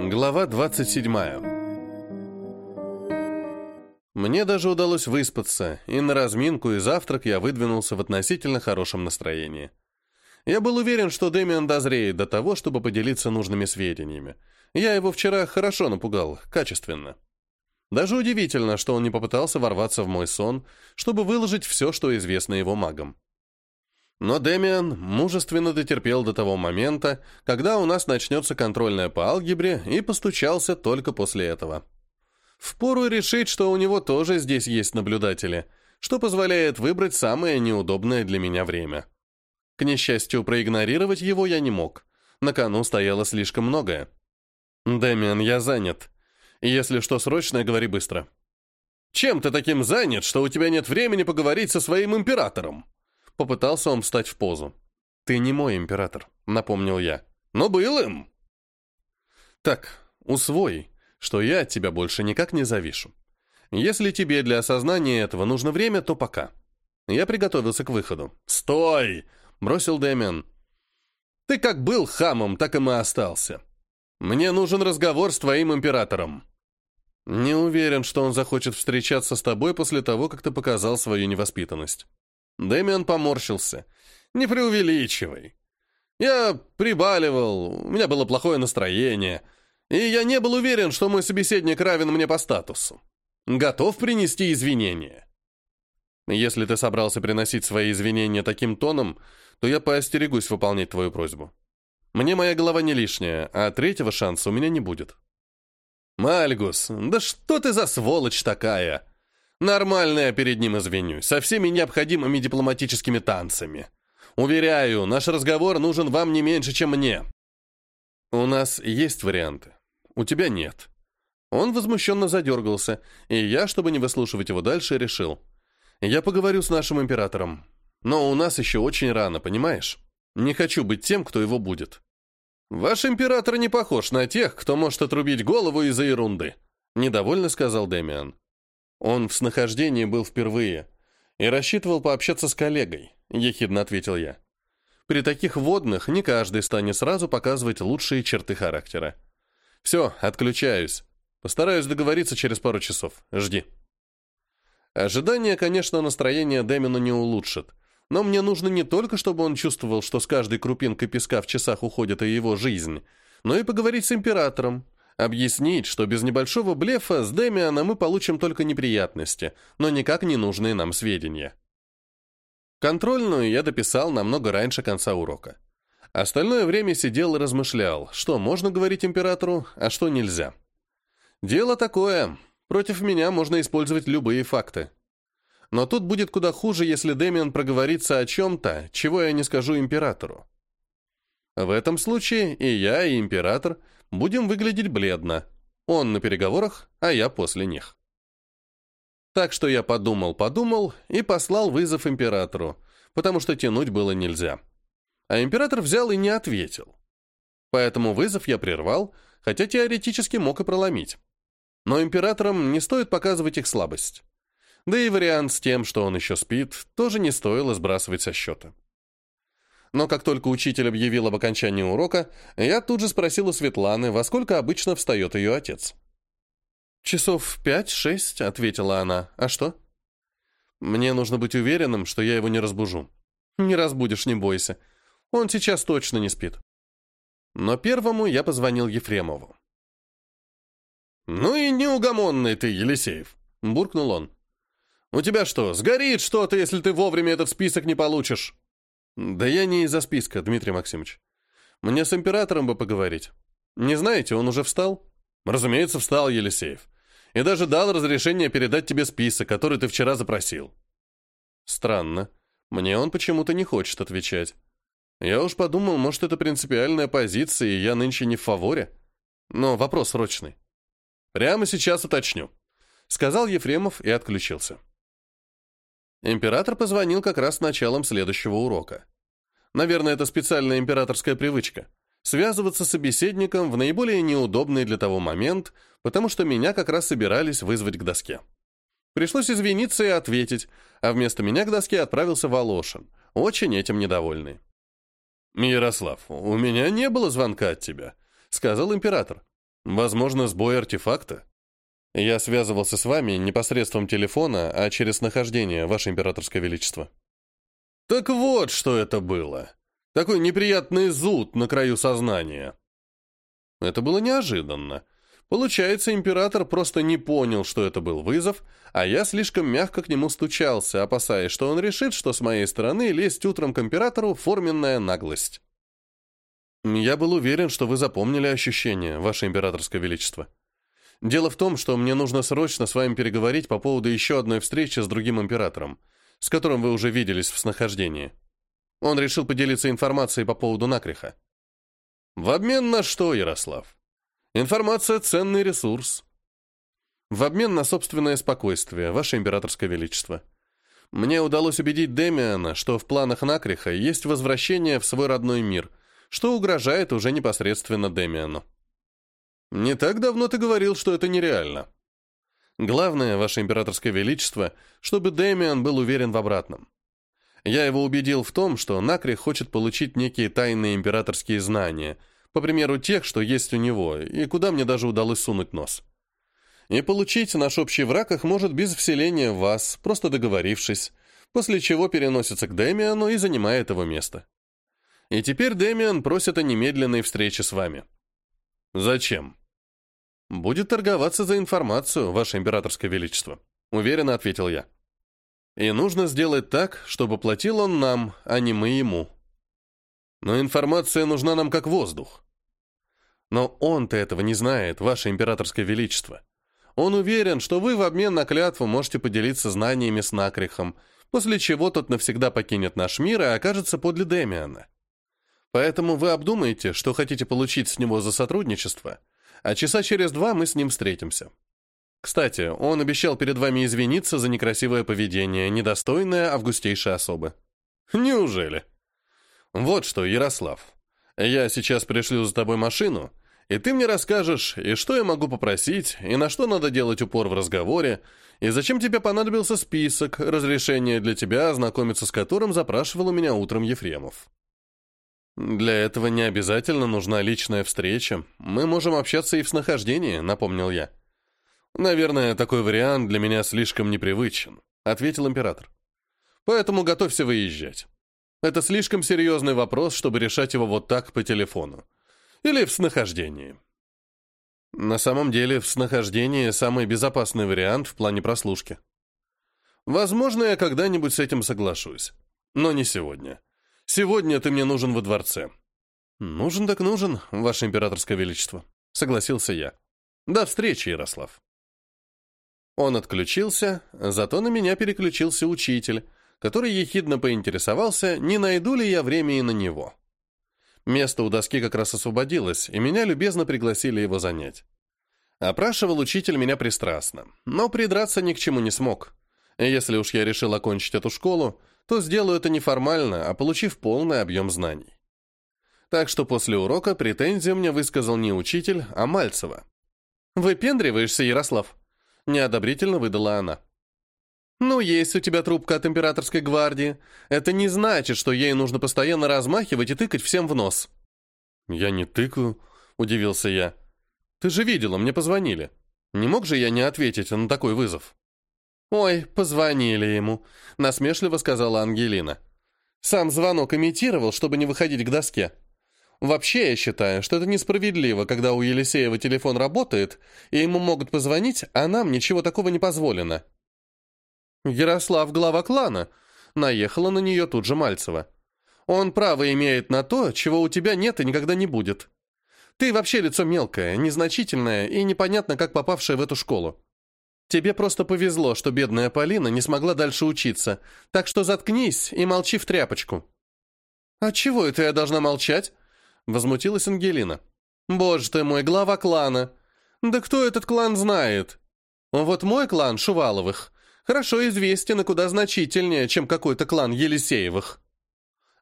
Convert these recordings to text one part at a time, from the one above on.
Глава 27. Мне даже удалось выспаться, и на разминку и завтрак я выдвинулся в относительно хорошем настроении. Я был уверен, что Дэмиан дозреет до того, чтобы поделиться нужными сведениями. Я его вчера хорошо напугал, качественно. Даже удивительно, что он не попытался ворваться в мой сон, чтобы выложить все, что известно его магам. Но Демиан мужественно дотерпел до того момента, когда у нас начнется контрольная по алгебре, и постучался только после этого. Впору решить, что у него тоже здесь есть наблюдатели, что позволяет выбрать самое неудобное для меня время. К несчастью, проигнорировать его я не мог. На кону стояло слишком многое. «Дэмиан, я занят. Если что срочное, говори быстро». «Чем ты таким занят, что у тебя нет времени поговорить со своим императором?» Попытался он встать в позу. «Ты не мой император», — напомнил я. «Но был им!» «Так, усвой, что я от тебя больше никак не завишу. Если тебе для осознания этого нужно время, то пока». Я приготовился к выходу. «Стой!» — бросил Дэмиан. «Ты как был хамом, так и мы остался. Мне нужен разговор с твоим императором». «Не уверен, что он захочет встречаться с тобой после того, как ты показал свою невоспитанность». Дэмиан поморщился. «Не преувеличивай. Я прибаливал, у меня было плохое настроение, и я не был уверен, что мой собеседник равен мне по статусу. Готов принести извинения». «Если ты собрался приносить свои извинения таким тоном, то я поостерегусь выполнять твою просьбу. Мне моя голова не лишняя, а третьего шанса у меня не будет». «Мальгус, да что ты за сволочь такая?» Нормально я перед ним извинюсь, со всеми необходимыми дипломатическими танцами. Уверяю, наш разговор нужен вам не меньше, чем мне. У нас есть варианты. У тебя нет. Он возмущенно задергался, и я, чтобы не выслушивать его дальше, решил. Я поговорю с нашим императором. Но у нас еще очень рано, понимаешь? Не хочу быть тем, кто его будет. Ваш император не похож на тех, кто может отрубить голову из-за ерунды, недовольно сказал Демиан. Он в снахождении был впервые и рассчитывал пообщаться с коллегой, ехидно ответил я. При таких водных не каждый станет сразу показывать лучшие черты характера. Все, отключаюсь. Постараюсь договориться через пару часов. Жди. Ожидание, конечно, настроение Дэмина не улучшит, но мне нужно не только, чтобы он чувствовал, что с каждой крупинкой песка в часах уходит и его жизнь, но и поговорить с императором, Объяснить, что без небольшого блефа с Демиана мы получим только неприятности, но никак не нужные нам сведения. Контрольную я дописал намного раньше конца урока. Остальное время сидел и размышлял, что можно говорить императору, а что нельзя. Дело такое, против меня можно использовать любые факты. Но тут будет куда хуже, если Демиан проговорится о чем-то, чего я не скажу императору. В этом случае и я, и император будем выглядеть бледно. Он на переговорах, а я после них. Так что я подумал-подумал и послал вызов императору, потому что тянуть было нельзя. А император взял и не ответил. Поэтому вызов я прервал, хотя теоретически мог и проломить. Но императорам не стоит показывать их слабость. Да и вариант с тем, что он еще спит, тоже не стоило сбрасывать со счета но как только учитель объявил об окончании урока, я тут же спросил у Светланы, во сколько обычно встает ее отец. «Часов пять-шесть», — ответила она. «А что?» «Мне нужно быть уверенным, что я его не разбужу». «Не разбудишь, не бойся. Он сейчас точно не спит». Но первому я позвонил Ефремову. «Ну и неугомонный ты, Елисеев», — буркнул он. «У тебя что, сгорит что-то, если ты вовремя этот список не получишь?» «Да я не из-за списка, Дмитрий Максимович. Мне с императором бы поговорить. Не знаете, он уже встал?» «Разумеется, встал Елисеев. И даже дал разрешение передать тебе список, который ты вчера запросил». «Странно. Мне он почему-то не хочет отвечать. Я уж подумал, может, это принципиальная позиция, и я нынче не в фаворе. Но вопрос срочный». «Прямо сейчас уточню», — сказал Ефремов и отключился. Император позвонил как раз с началом следующего урока. Наверное, это специальная императорская привычка – связываться с собеседником в наиболее неудобный для того момент, потому что меня как раз собирались вызвать к доске. Пришлось извиниться и ответить, а вместо меня к доске отправился Волошин, очень этим недовольный. «Ярослав, у меня не было звонка от тебя», — сказал император. Возможно, сбой артефакта. Я связывался с вами не посредством телефона, а через нахождение, Ваше Императорское Величество. Так вот, что это было. Такой неприятный зуд на краю сознания. Это было неожиданно. Получается, император просто не понял, что это был вызов, а я слишком мягко к нему стучался, опасаясь, что он решит, что с моей стороны лезть утром к императору — форменная наглость. Я был уверен, что вы запомнили ощущение, Ваше Императорское Величество. Дело в том, что мне нужно срочно с вами переговорить по поводу еще одной встречи с другим императором, с которым вы уже виделись в снахождении. Он решил поделиться информацией по поводу Накриха. В обмен на что, Ярослав? Информация — ценный ресурс. В обмен на собственное спокойствие, Ваше Императорское Величество. Мне удалось убедить Демиана, что в планах Накриха есть возвращение в свой родной мир, что угрожает уже непосредственно Демиану. Не так давно ты говорил, что это нереально. Главное, Ваше Императорское Величество, чтобы Демиан был уверен в обратном. Я его убедил в том, что Накрих хочет получить некие тайные императорские знания, по примеру тех, что есть у него, и куда мне даже удалось сунуть нос. И получить наш общий враг их может без вселения в вас, просто договорившись, после чего переносится к Демиану и занимает его место. И теперь Демиан просит о немедленной встрече с вами. Зачем? Будет торговаться за информацию, Ваше Императорское Величество, уверенно ответил я. И нужно сделать так, чтобы платил он нам, а не мы ему. Но информация нужна нам как воздух. Но он-то этого не знает, Ваше Императорское Величество. Он уверен, что вы в обмен на клятву можете поделиться знаниями с Накрихом, после чего тот навсегда покинет наш мир и окажется подле Демиана. Поэтому вы обдумаете, что хотите получить с него за сотрудничество, а часа через два мы с ним встретимся. Кстати, он обещал перед вами извиниться за некрасивое поведение, недостойное августейшей особы. Неужели? Вот что, Ярослав, я сейчас пришлю за тобой машину, и ты мне расскажешь, и что я могу попросить, и на что надо делать упор в разговоре, и зачем тебе понадобился список, разрешение для тебя, ознакомиться с которым запрашивал у меня утром Ефремов. «Для этого не обязательно нужна личная встреча. Мы можем общаться и в снахождении», — напомнил я. «Наверное, такой вариант для меня слишком непривычен», — ответил император. «Поэтому готовься выезжать. Это слишком серьезный вопрос, чтобы решать его вот так по телефону. Или в снахождении». На самом деле, в снахождении самый безопасный вариант в плане прослушки. Возможно, я когда-нибудь с этим соглашусь. Но не сегодня. Сегодня ты мне нужен во дворце». «Нужен так нужен, ваше императорское величество», — согласился я. «До встречи, Ярослав». Он отключился, зато на меня переключился учитель, который ехидно поинтересовался, не найду ли я время и на него. Место у доски как раз освободилось, и меня любезно пригласили его занять. Опрашивал учитель меня пристрастно, но придраться ни к чему не смог. Если уж я решил окончить эту школу, то сделаю это неформально, а получив полный объем знаний. Так что после урока претензию мне высказал не учитель, а Мальцева. «Выпендриваешься, Ярослав?» – неодобрительно выдала она. «Ну, есть у тебя трубка от императорской гвардии. Это не значит, что ей нужно постоянно размахивать и тыкать всем в нос». «Я не тыкаю», – удивился я. «Ты же видела, мне позвонили. Не мог же я не ответить на такой вызов?» «Ой, позвонили ему», — насмешливо сказала Ангелина. «Сам звонок имитировал, чтобы не выходить к доске. Вообще, я считаю, что это несправедливо, когда у Елисеева телефон работает, и ему могут позвонить, а нам ничего такого не позволено». «Ярослав, глава клана», — наехала на нее тут же Мальцева. «Он право имеет на то, чего у тебя нет и никогда не будет. Ты вообще лицо мелкое, незначительное и непонятно как попавшее в эту школу. Тебе просто повезло, что бедная Полина не смогла дальше учиться, так что заткнись и молчи в тряпочку». «А чего это я должна молчать?» — возмутилась Ангелина. «Боже ты мой, глава клана! Да кто этот клан знает? Вот мой клан, Шуваловых, хорошо известен и куда значительнее, чем какой-то клан Елисеевых».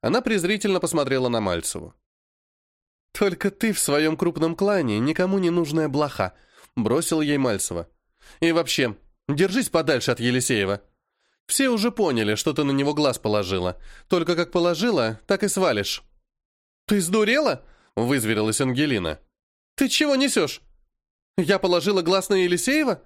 Она презрительно посмотрела на Мальцеву. «Только ты в своем крупном клане никому не нужная блоха», — бросил ей Мальцева. И вообще, держись подальше от Елисеева. Все уже поняли, что ты на него глаз положила. Только как положила, так и свалишь». «Ты сдурела?» — вызверилась Ангелина. «Ты чего несешь? Я положила глаз на Елисеева?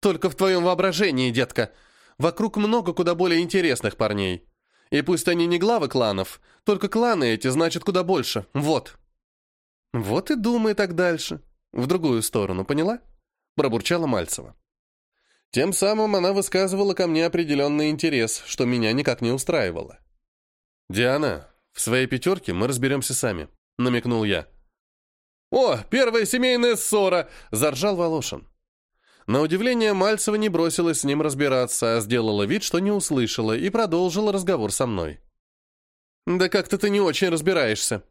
Только в твоем воображении, детка. Вокруг много куда более интересных парней. И пусть они не главы кланов, только кланы эти значат куда больше. Вот. Вот и думай так дальше. В другую сторону, поняла? Пробурчала Мальцева. Тем самым она высказывала ко мне определенный интерес, что меня никак не устраивало. «Диана, в своей пятерке мы разберемся сами», — намекнул я. «О, первая семейная ссора!» — заржал Волошин. На удивление Мальцева не бросилась с ним разбираться, а сделала вид, что не услышала, и продолжила разговор со мной. «Да как-то ты не очень разбираешься.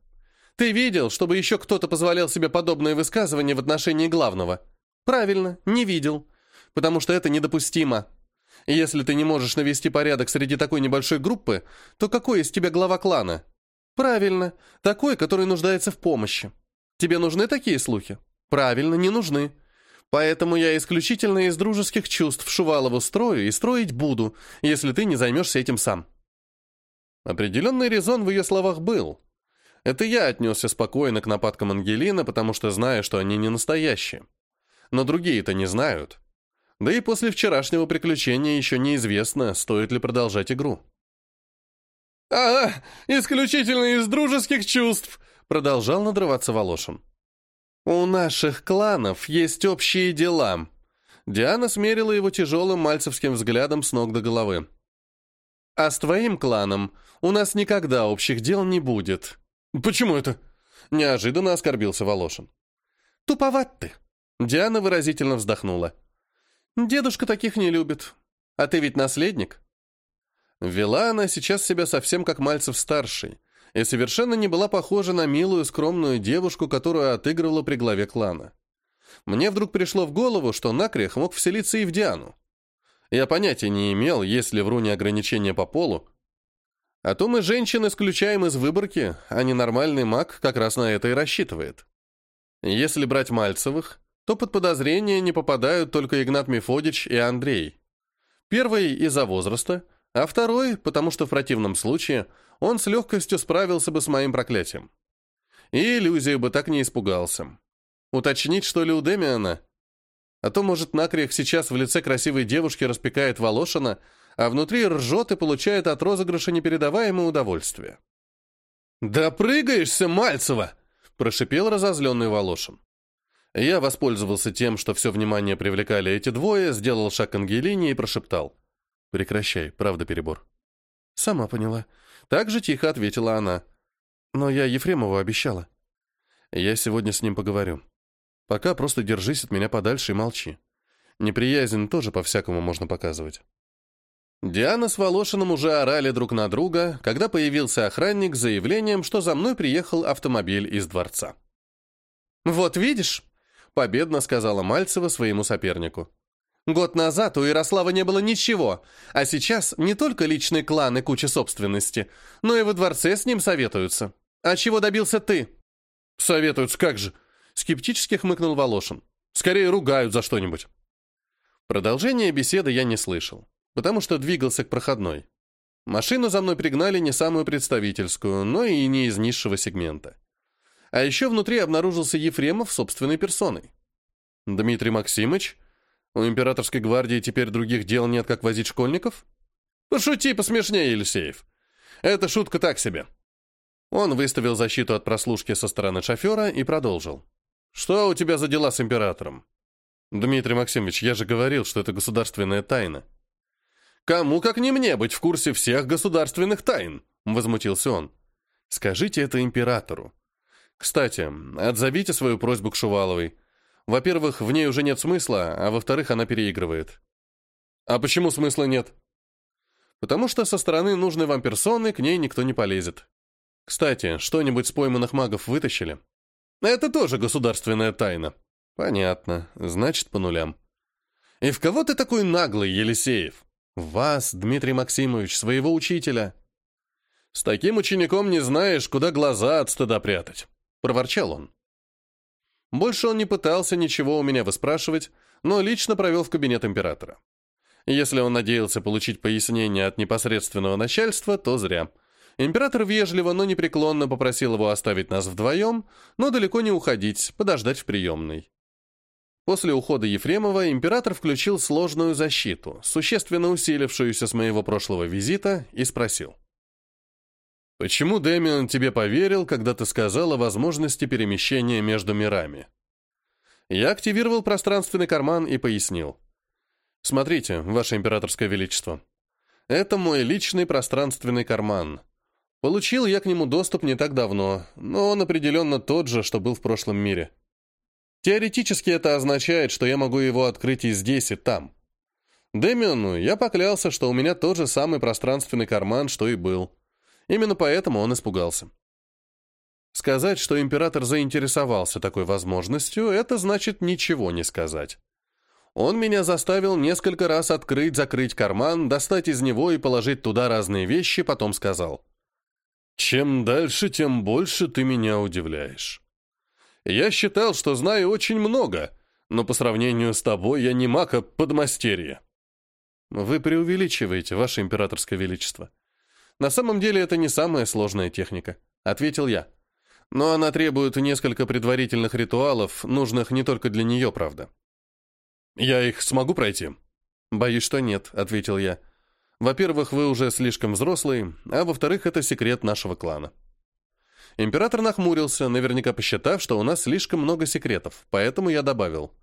Ты видел, чтобы еще кто-то позволял себе подобные высказывания в отношении главного? Правильно, не видел. Потому что это недопустимо. Если ты не можешь навести порядок среди такой небольшой группы, то какой из тебя глава клана? Правильно, такой, который нуждается в помощи. Тебе нужны такие слухи? Правильно, не нужны. Поэтому я исключительно из дружеских чувств Шувалову строю и строить буду, если ты не займешься этим сам». Определенный резон в ее словах был. Это я отнесся спокойно к нападкам Ангелина, потому что знаю, что они не настоящие. Но другие-то не знают. Да и после вчерашнего приключения еще неизвестно, стоит ли продолжать игру. «Ага, исключительно из дружеских чувств», — продолжал надрываться Волошин. «У наших кланов есть общие дела». Диана смерила его тяжелым мальцевским взглядом с ног до головы. «А с твоим кланом у нас никогда общих дел не будет». «Почему это?» — неожиданно оскорбился Волошин. «Туповат ты». Диана выразительно вздохнула. «Дедушка таких не любит. А ты ведь наследник». Вела она сейчас себя совсем как Мальцев-старший, и совершенно не была похожа на милую, скромную девушку, которую отыгрывала при главе клана. Мне вдруг пришло в голову, что Накрех мог вселиться и в Диану. Я понятия не имел, есть ли в руне ограничения по полу. А то мы женщин исключаем из выборки, а ненормальный маг как раз на это и рассчитывает. Если брать Мальцевых, то под подозрение не попадают только Игнат Мефодич и Андрей. Первый из-за возраста, а второй, потому что в противном случае – он с легкостью справился бы с моим проклятием. И иллюзию бы так не испугался. Уточнить, что ли, у Демиана? А то, может, Накриях сейчас в лице красивой девушки распекает Волошина, а внутри ржет и получает от розыгрыша непередаваемое удовольствие. «Да прыгаешься, Мальцева!» – прошипел разозленный Волошин. Я воспользовался тем, что все внимание привлекали эти двое, сделал шаг к Ангелине и прошептал. «Прекращай, правда перебор». «Сама поняла», так же тихо ответила она. Но я Ефремову обещала. Я сегодня с ним поговорю. Пока просто держись от меня подальше и молчи. Неприязнь тоже по-всякому можно показывать. Диана с Волошиным уже орали друг на друга, когда появился охранник с заявлением, что за мной приехал автомобиль из дворца. «Вот видишь», — победно сказала Мальцева своему сопернику. Год назад у Ярослава не было ничего, а сейчас не только личный клан и куча собственности, но и во дворце с ним советуются. А чего добился ты? Советуются, как же? Скептически хмыкнул Волошин. Скорее ругают за что-нибудь. Продолжение беседы я не слышал, потому что двигался к проходной. Машину за мной пригнали не самую представительскую, но и не из низшего сегмента. А еще внутри обнаружился Ефремов собственной персоной. Дмитрий Максимович у императорской гвардии теперь других дел нет, как возить школьников? Пошути посмешнее, Елисеев. Это шутка так себе. Он выставил защиту от прослушки со стороны шофера и продолжил. Что у тебя за дела с императором? Дмитрий Максимович, я же говорил, что это государственная тайна. Кому, как не мне, быть в курсе всех государственных тайн? Возмутился он. Скажите это императору. Кстати, отзовите свою просьбу к Шуваловой. Во-первых, в ней уже нет смысла, а во-вторых, она переигрывает. А почему смысла нет? Потому что со стороны нужной вам персоны к ней никто не полезет. Кстати, что-нибудь с пойманных магов вытащили? Это тоже государственная тайна. Понятно, значит, по нулям. И в кого ты такой наглый, Елисеев? В вас, Дмитрий Максимович, своего учителя. С таким учеником не знаешь, куда глаза от стыда прятать, проворчал он. Больше он не пытался ничего у меня выспрашивать, но лично провел в кабинет императора. Если он надеялся получить пояснение от непосредственного начальства, то зря. Император вежливо, но непреклонно попросил его оставить нас вдвоем, но далеко не уходить, подождать в приемной. После ухода Ефремова император включил сложную защиту, существенно усилившуюся с моего прошлого визита, и спросил. «Почему Дэмиан тебе поверил, когда ты сказал о возможности перемещения между мирами?» Я активировал пространственный карман и пояснил. «Смотрите, Ваше Императорское Величество, это мой личный пространственный карман. Получил я к нему доступ не так давно, но он определенно тот же, что был в прошлом мире. Теоретически это означает, что я могу его открыть и здесь, и там. Дэмиону я поклялся, что у меня тот же самый пространственный карман, что и был. Именно поэтому он испугался. Сказать, что император заинтересовался такой возможностью, это значит ничего не сказать. Он меня заставил несколько раз открыть-закрыть карман, достать из него и положить туда разные вещи, потом сказал. «Чем дальше, тем больше ты меня удивляешь». Я считал, что знаю очень много, но по сравнению с тобой я не маг, подмастерье. Вы преувеличиваете, ваше императорское величество. На самом деле это не самая сложная техника, ответил я. Но она требует несколько предварительных ритуалов, нужных не только для нее, правда. Я их смогу пройти? Боюсь, что нет, ответил я. Во-первых, вы уже слишком взрослый, а во-вторых, это секрет нашего клана. Император нахмурился, наверняка посчитав, что у нас слишком много секретов, поэтому я добавил.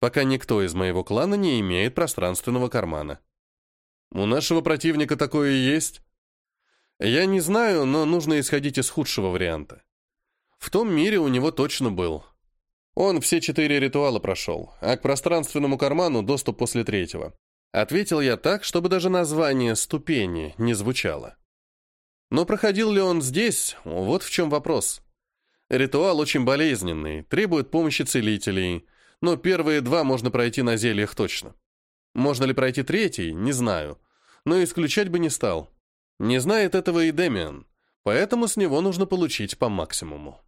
Пока никто из моего клана не имеет пространственного кармана. У нашего противника такое и есть? Я не знаю, но нужно исходить из худшего варианта. В том мире у него точно был. Он все четыре ритуала прошел, а к пространственному карману доступ после третьего. Ответил я так, чтобы даже название «ступени» не звучало. Но проходил ли он здесь, вот в чем вопрос. Ритуал очень болезненный, требует помощи целителей, но первые два можно пройти на зельях точно. Можно ли пройти третий, не знаю, но исключать бы не стал. Не знает этого и Демиан, поэтому с него нужно получить по максимуму.